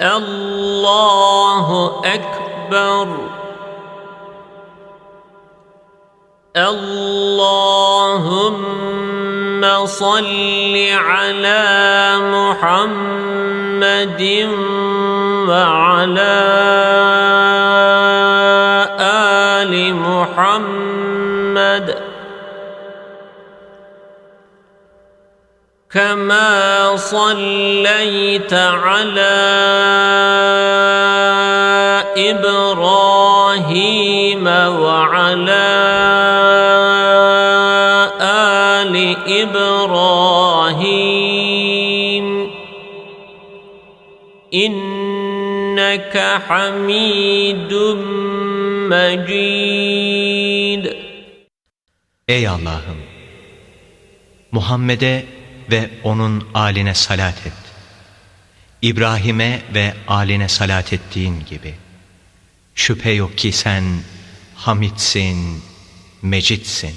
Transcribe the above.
الله أكبر. اللهم صل على محمد وعلى آل محمد. كما صليت على إبراهيم وعلى آل إبراهيم إنك حميد مجيد Ey Allah'ım! Muhammed'e ve onun aline salat et. İbrahim'e ve aline salat ettiğin gibi. Şüphe yok ki sen Hamitsin, Mecitsin.